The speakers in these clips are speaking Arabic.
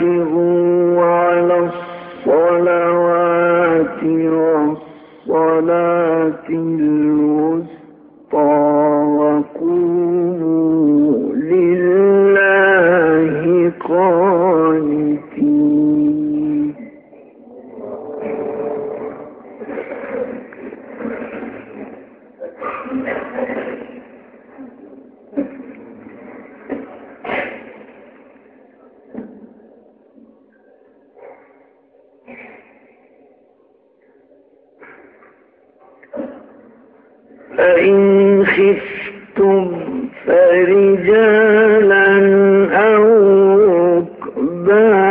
حافظوا على الصلوات والصلاة فإن خفتم فرجالا أو ركبانا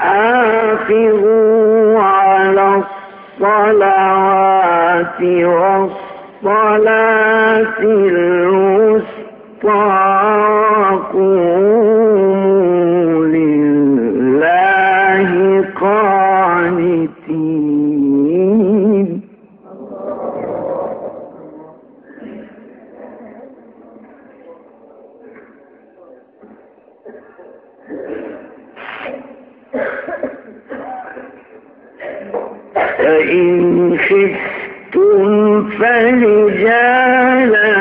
حافظوا على الصلوات والصلاة الوسطى. فإن خفتم فرجالا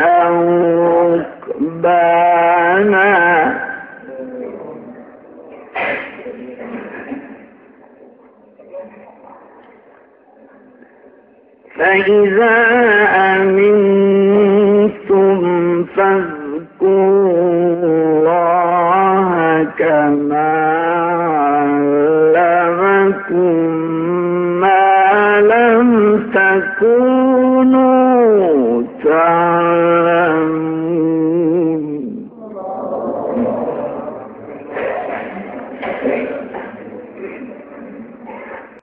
أو ركبانا فإذا أمنتم فاذكروا الله كما علمكم who